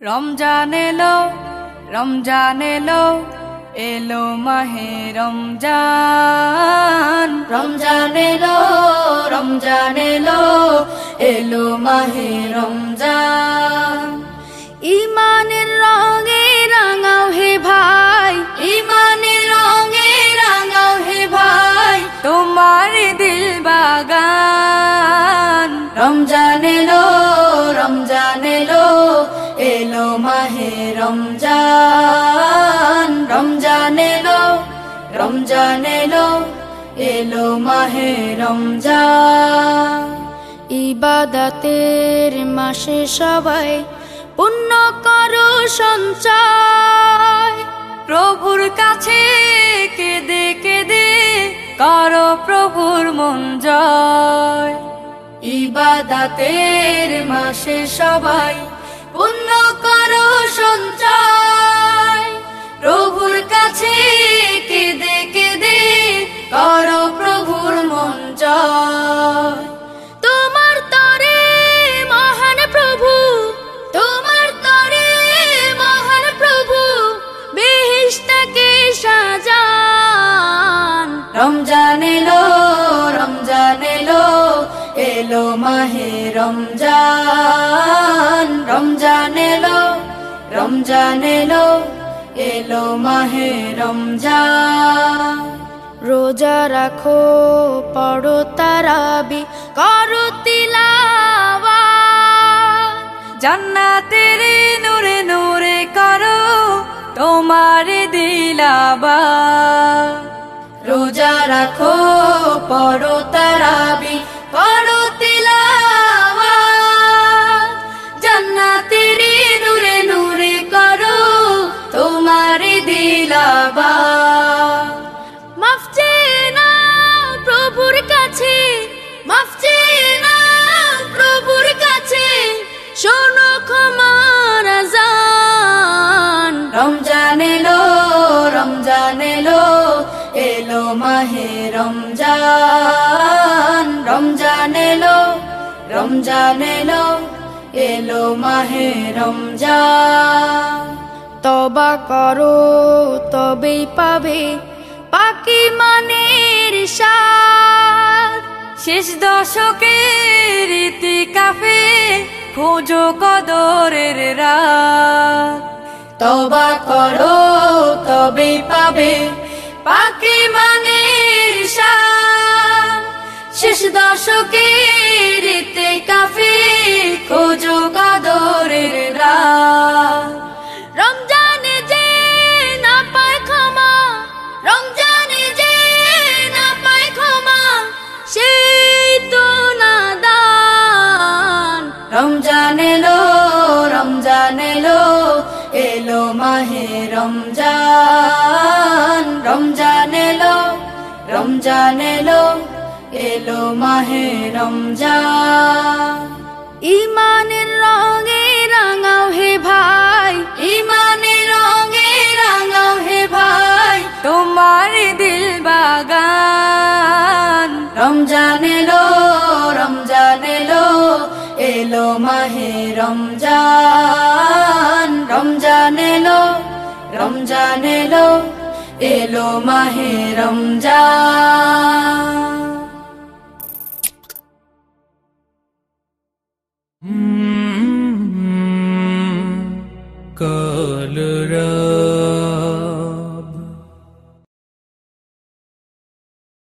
রমজান এলো রমজান এলো এলো মাহে রমজান। রমজান এলো রমজান এলো এলো মাহে রমজান। এলো মাহে রমজান রমজান এলো রমজান এলো এলো মাহে রমজান। ইবাদাতের মাসে সবাই পুণ্য করো সঞ্চয়। প্রভুর কাছে কেঁদে কেঁদে করো প্রভুর মন জয়। ইবাদাতের মাসে সবাই সঞ্চয়। প্রভুর কাছে কেঁদে কেঁদে করো প্রভুর তোমার তরে মহান প্রভু, তোমার তরে মহান প্রভু বেহিস্তাকে সাজান। রমজান এলো এলো মাহে রমজান। রমজান এলো রমজান এলো এলো মাহে রমজান। রোজা রাখো পড়ো তারাবি করো তিলাওয়া জান্নাতের নূরে নূরে করো তোমার দিলাবা রোজা রাখো পড়ো তারাবি দিলাবা মাফ নাও প্রভুর কাছে মাফ নাও প্রভুর কাছে। শোনো ক্ষমার রমজান এলো রমজান এলো এলো মাহে রমজান। রমজান এলো রমজান এলো এলো মাহে রমজান। তবা করো, তবেই পাবে পাকি মানের শেষ দশকের রীতি কাফে খোঁজো কদরের রাত। তবা করো তবে পাবে পাকে মানের শেষ দশকে রেতে কাফে রমজান এলো রমজান এলো এলো মাহে রমজান রমজান এলো রমজান এলো এলো মাহে রমজান। ইমানের রঙে মাহে রমজান রমজান এলো রমজান এলো এলো মাহে রমজান। কলরা